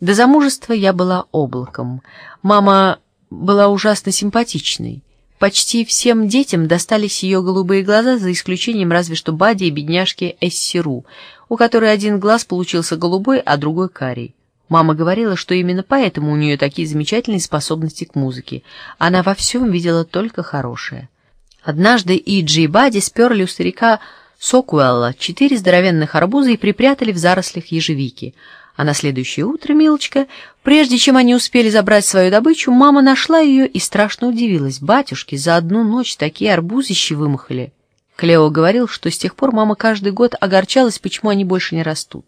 До замужества я была облаком. Мама была ужасно симпатичной. Почти всем детям достались ее голубые глаза, за исключением разве что Бади и бедняжки Эссиру, у которой один глаз получился голубой, а другой карий. Мама говорила, что именно поэтому у нее такие замечательные способности к музыке. Она во всем видела только хорошее. Однажды Иджи и Бади сперли у старика Сокуэлла четыре здоровенных арбуза и припрятали в зарослях ежевики — а на следующее утро, милочка, прежде чем они успели забрать свою добычу, мама нашла ее и страшно удивилась. Батюшки, за одну ночь такие арбузищи вымахали. Клео говорил, что с тех пор мама каждый год огорчалась, почему они больше не растут.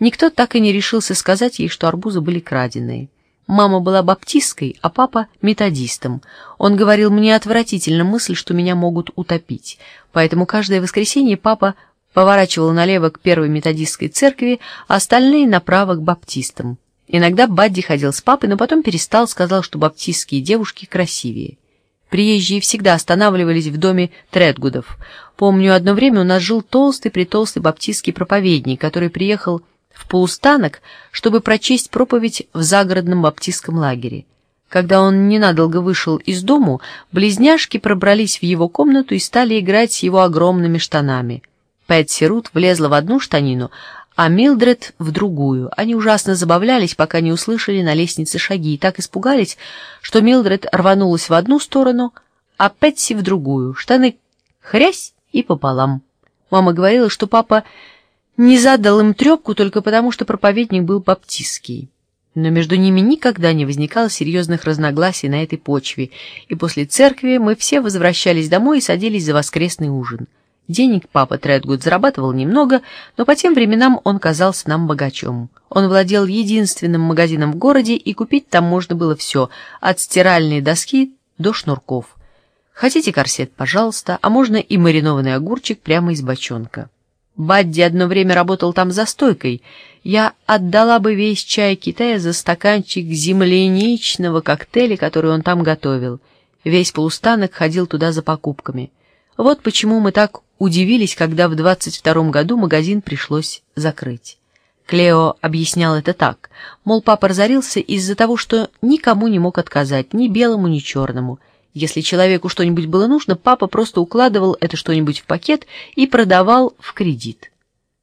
Никто так и не решился сказать ей, что арбузы были краденые. Мама была баптисткой, а папа — методистом. Он говорил мне отвратительно мысль, что меня могут утопить. Поэтому каждое воскресенье папа поворачивал налево к первой методистской церкви, а остальные направо к баптистам. Иногда Бадди ходил с папой, но потом перестал, сказал, что баптистские девушки красивее. Приезжие всегда останавливались в доме Тредгудов. Помню, одно время у нас жил толстый-притолстый баптистский проповедник, который приехал в полустанок, чтобы прочесть проповедь в загородном баптистском лагере. Когда он ненадолго вышел из дому, близняшки пробрались в его комнату и стали играть с его огромными штанами — Пэтси Рут влезла в одну штанину, а Милдред в другую. Они ужасно забавлялись, пока не услышали на лестнице шаги, и так испугались, что Милдред рванулась в одну сторону, а Пэтси в другую. Штаны хрясь и пополам. Мама говорила, что папа не задал им трепку только потому, что проповедник был баптистский. Но между ними никогда не возникало серьезных разногласий на этой почве, и после церкви мы все возвращались домой и садились за воскресный ужин. Денег папа Тредгуд зарабатывал немного, но по тем временам он казался нам богачом. Он владел единственным магазином в городе, и купить там можно было все, от стиральной доски до шнурков. Хотите корсет, пожалуйста, а можно и маринованный огурчик прямо из бочонка. Бадди одно время работал там за стойкой. Я отдала бы весь чай Китая за стаканчик земляничного коктейля, который он там готовил. Весь полустанок ходил туда за покупками. Вот почему мы так удивились, когда в 22 году магазин пришлось закрыть. Клео объяснял это так, мол, папа разорился из-за того, что никому не мог отказать, ни белому, ни черному. Если человеку что-нибудь было нужно, папа просто укладывал это что-нибудь в пакет и продавал в кредит.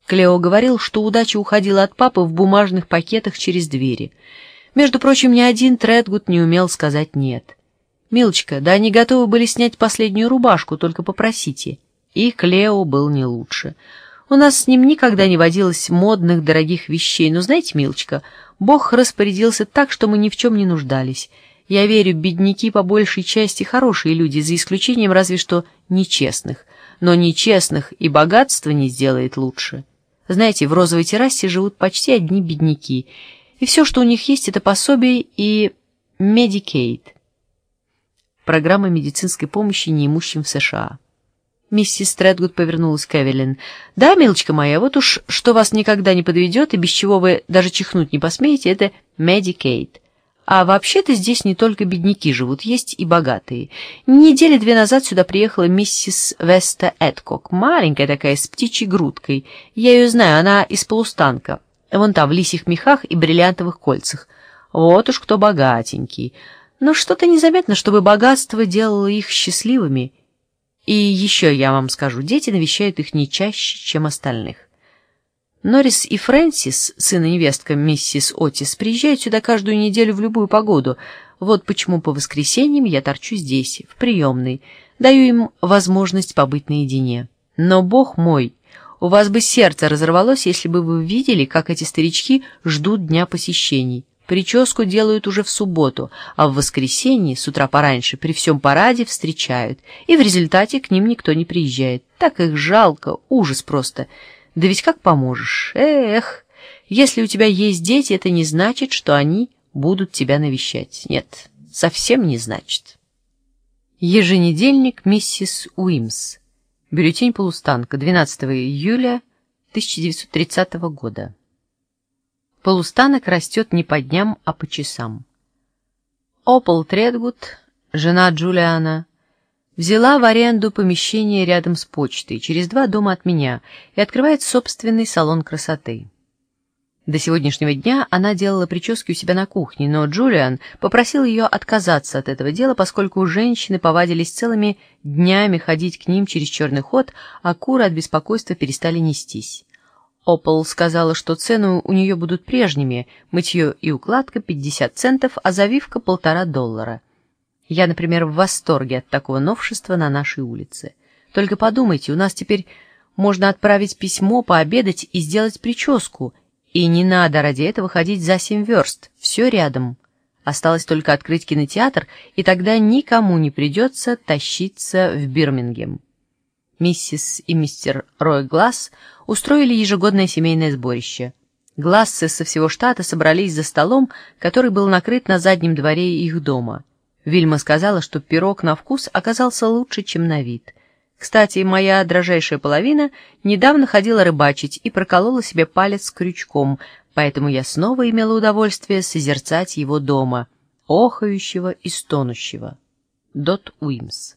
Клео говорил, что удача уходила от папы в бумажных пакетах через двери. Между прочим, ни один Тредгуд не умел сказать «нет». «Милочка, да они готовы были снять последнюю рубашку, только попросите». И Клео был не лучше. У нас с ним никогда не водилось модных, дорогих вещей, но знаете, милочка, Бог распорядился так, что мы ни в чем не нуждались. Я верю, бедняки по большей части хорошие люди, за исключением разве что нечестных. Но нечестных и богатство не сделает лучше. Знаете, в розовой террасе живут почти одни бедняки, и все, что у них есть, это пособие и Медикейт. Программа медицинской помощи неимущим в США. Миссис Стрэдгуд повернулась к Эвелин. «Да, милочка моя, вот уж что вас никогда не подведет, и без чего вы даже чихнуть не посмеете, это Медикейт. А вообще-то здесь не только бедняки живут, есть и богатые. Недели две назад сюда приехала миссис Веста Эдкок, маленькая такая, с птичьей грудкой. Я ее знаю, она из полустанка. Вон там, в лисьих мехах и бриллиантовых кольцах. Вот уж кто богатенький. Но что-то незаметно, чтобы богатство делало их счастливыми». И еще я вам скажу, дети навещают их не чаще, чем остальных. Норрис и Фрэнсис, сын и невестка миссис Отис, приезжают сюда каждую неделю в любую погоду. Вот почему по воскресеньям я торчу здесь, в приемной, даю им возможность побыть наедине. Но, бог мой, у вас бы сердце разорвалось, если бы вы видели, как эти старички ждут дня посещений. Прическу делают уже в субботу, а в воскресенье с утра пораньше при всем параде встречают, и в результате к ним никто не приезжает. Так их жалко, ужас просто. Да ведь как поможешь? Эх, если у тебя есть дети, это не значит, что они будут тебя навещать. Нет, совсем не значит. Еженедельник миссис Уимс. Бюллетень полустанка. 12 июля 1930 года. Полустанок растет не по дням, а по часам. Опол Тредгуд, жена Джулиана, взяла в аренду помещение рядом с почтой, через два дома от меня, и открывает собственный салон красоты. До сегодняшнего дня она делала прически у себя на кухне, но Джулиан попросил ее отказаться от этого дела, поскольку женщины повадились целыми днями ходить к ним через черный ход, а куры от беспокойства перестали нестись. Опол сказала, что цены у нее будут прежними, мытье и укладка 50 центов, а завивка полтора доллара. Я, например, в восторге от такого новшества на нашей улице. Только подумайте, у нас теперь можно отправить письмо, пообедать и сделать прическу — и не надо ради этого ходить за семь верст, все рядом. Осталось только открыть кинотеатр, и тогда никому не придется тащиться в Бирмингем. Миссис и мистер Рой Гласс устроили ежегодное семейное сборище. Глассы со всего штата собрались за столом, который был накрыт на заднем дворе их дома. Вильма сказала, что пирог на вкус оказался лучше, чем на вид — кстати, моя дрожайшая половина недавно ходила рыбачить и проколола себе палец крючком, поэтому я снова имела удовольствие созерцать его дома, охающего и стонущего. Дот Уимс.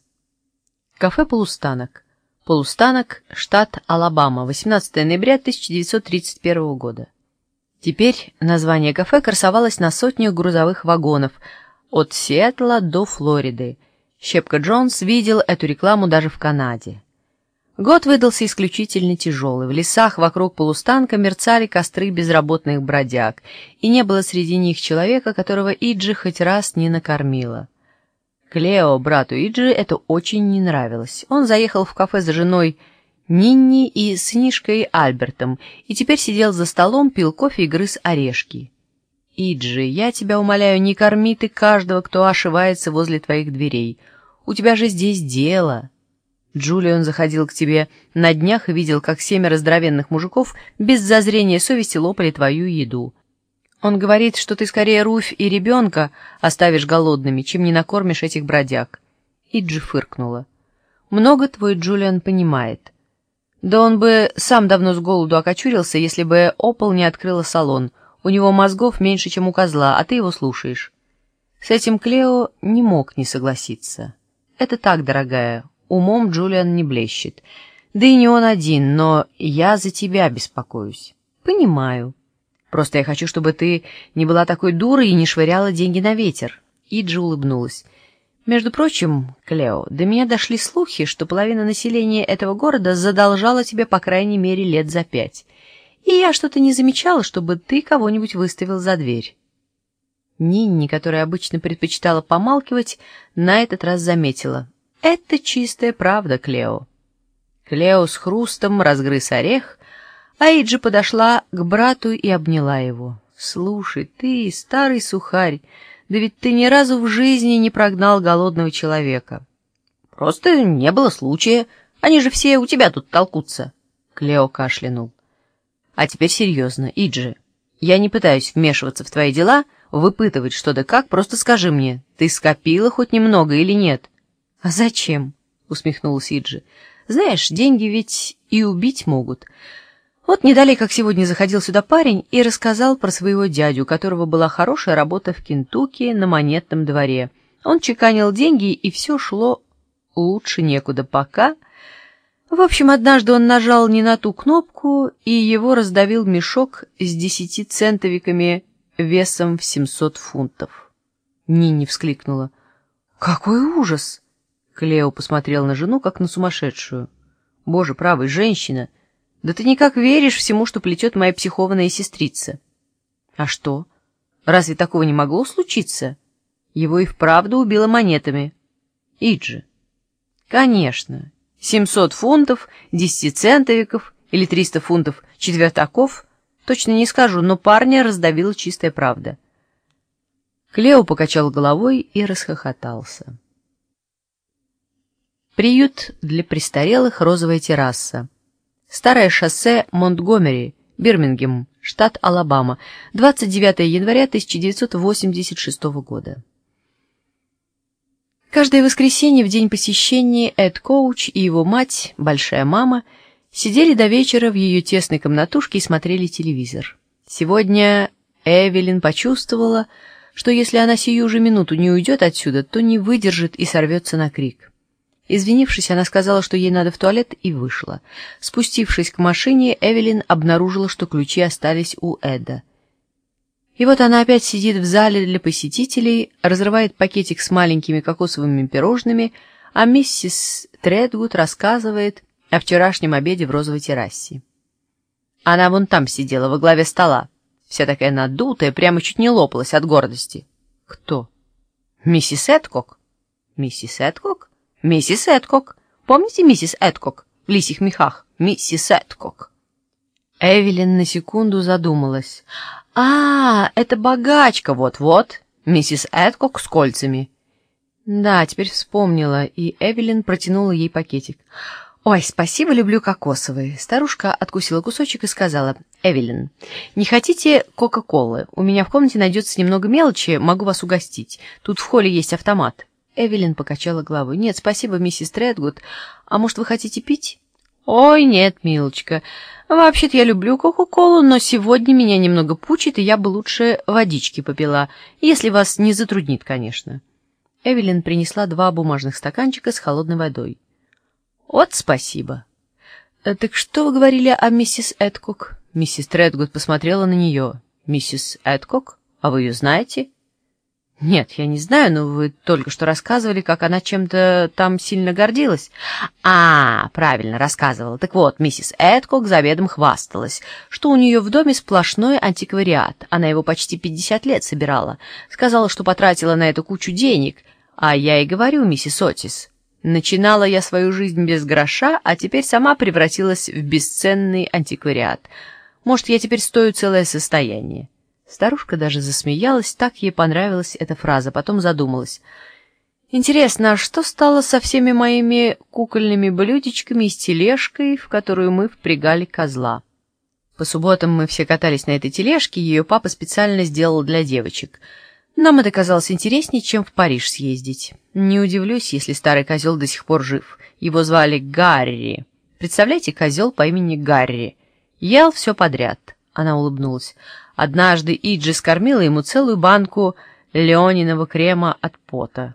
Кафе «Полустанок». Полустанок, штат Алабама, 18 ноября 1931 года. Теперь название кафе красовалось на сотнях грузовых вагонов от Сиэтла до Флориды – Щепка Джонс видел эту рекламу даже в Канаде. Год выдался исключительно тяжелый. В лесах вокруг полустанка мерцали костры безработных бродяг, и не было среди них человека, которого Иджи хоть раз не накормила. Клео, брату Иджи, это очень не нравилось. Он заехал в кафе за женой Нинни и сынишкой Альбертом, и теперь сидел за столом, пил кофе и грыз орешки. Иджи, я тебя умоляю, не корми ты каждого, кто ошивается возле твоих дверей. У тебя же здесь дело. Джулиан заходил к тебе на днях и видел, как семеро здоровенных мужиков без зазрения совести лопали твою еду. Он говорит, что ты скорее Руфь и ребенка оставишь голодными, чем не накормишь этих бродяг. Иджи фыркнула. Много твой Джулиан понимает. Да он бы сам давно с голоду окочурился, если бы Опол не открыла салон — у него мозгов меньше, чем у козла, а ты его слушаешь. С этим Клео не мог не согласиться. Это так, дорогая, умом Джулиан не блещет. Да и не он один, но я за тебя беспокоюсь. Понимаю. Просто я хочу, чтобы ты не была такой дурой и не швыряла деньги на ветер. Иджи улыбнулась. Между прочим, Клео, до меня дошли слухи, что половина населения этого города задолжала тебе по крайней мере лет за пять и я что-то не замечала, чтобы ты кого-нибудь выставил за дверь. Нинни, которая обычно предпочитала помалкивать, на этот раз заметила. «Это чистая правда, Клео». Клео с хрустом разгрыз орех, а Иджи подошла к брату и обняла его. «Слушай, ты, старый сухарь, да ведь ты ни разу в жизни не прогнал голодного человека». «Просто не было случая. Они же все у тебя тут толкутся». Клео кашлянул. А теперь серьезно, Иджи. Я не пытаюсь вмешиваться в твои дела, выпытывать что да как, просто скажи мне, ты скопила хоть немного или нет? — А зачем? — усмехнулась Иджи. — Знаешь, деньги ведь и убить могут. Вот не далее, как сегодня заходил сюда парень и рассказал про своего дядю, у которого была хорошая работа в Кентукки на монетном дворе. Он чеканил деньги, и все шло лучше некуда, пока... В общем, однажды он нажал не на ту кнопку, и его раздавил мешок с десяти центовиками весом в семьсот фунтов. Нинни вскликнула. «Какой ужас!» Клео посмотрел на жену, как на сумасшедшую. «Боже правый, женщина! Да ты никак веришь всему, что плетет моя психованная сестрица!» «А что? Разве такого не могло случиться?» Его и вправду убило монетами. Иджи. «Конечно!» Семьсот фунтов, десятицентовиков или триста фунтов четвертаков, точно не скажу, но парня раздавила чистая правда. Клео покачал головой и расхохотался. Приют для престарелых «Розовая терраса». Старое шоссе Монтгомери, Бирмингем, штат Алабама, 29 января 1986 года. Каждое воскресенье в день посещения Эд Коуч и его мать, большая мама, сидели до вечера в ее тесной комнатушке и смотрели телевизор. Сегодня Эвелин почувствовала, что если она сию же минуту не уйдет отсюда, то не выдержит и сорвется на крик. Извинившись, она сказала, что ей надо в туалет, и вышла. Спустившись к машине, Эвелин обнаружила, что ключи остались у Эда. И вот она опять сидит в зале для посетителей, разрывает пакетик с маленькими кокосовыми пирожными, а миссис Тредгуд рассказывает о вчерашнем обеде в розовой террасе. Она вон там сидела, во главе стола, вся такая надутая, прямо чуть не лопалась от гордости. Кто? Миссис Эдкок? Миссис Эдкок? «Миссис Эдкок. Помните миссис Эдкок в лисих мехах? Миссис Эдкок». Эвелин на секунду задумалась. «А, это богачка, вот-вот, миссис Эдкок с кольцами». Да, теперь вспомнила, и Эвелин протянула ей пакетик. «Ой, спасибо, люблю кокосовые». Старушка откусила кусочек и сказала, «Эвелин, не хотите Кока-Колы? У меня в комнате найдется немного мелочи, могу вас угостить. Тут в холле есть автомат». Эвелин покачала головой. «Нет, спасибо, миссис Тредгуд. А может, вы хотите пить?» «Ой, нет, милочка. Вообще-то я люблю Кока-Колу, но сегодня меня немного пучит, и я бы лучше водички попила, если вас не затруднит, конечно». Эвелин принесла два бумажных стаканчика с холодной водой. «Вот спасибо». «Э, «Так что вы говорили о миссис Эдкок?» Миссис Тредгуд посмотрела на нее. «Миссис Эдкок? А вы ее знаете?» «Нет, я не знаю, но вы только что рассказывали, как она чем-то там сильно гордилась». «А, правильно, рассказывала. Так вот, миссис Эдкок за хвасталась, что у нее в доме сплошной антиквариат. Она его почти пятьдесят лет собирала. Сказала, что потратила на это кучу денег. А я и говорю, миссис Отис, начинала я свою жизнь без гроша, а теперь сама превратилась в бесценный антиквариат. Может, я теперь стою целое состояние». Старушка даже засмеялась, так ей понравилась эта фраза, потом задумалась. «Интересно, а что стало со всеми моими кукольными блюдечками и с тележкой, в которую мы впрягали козла?» По субботам мы все катались на этой тележке, ее папа специально сделал для девочек. Нам это казалось интереснее, чем в Париж съездить. Не удивлюсь, если старый козел до сих пор жив. Его звали Гарри. Представляете, козел по имени Гарри. Ел все подряд. Она улыбнулась. Однажды Иджи скормила ему целую банку леониного крема от пота.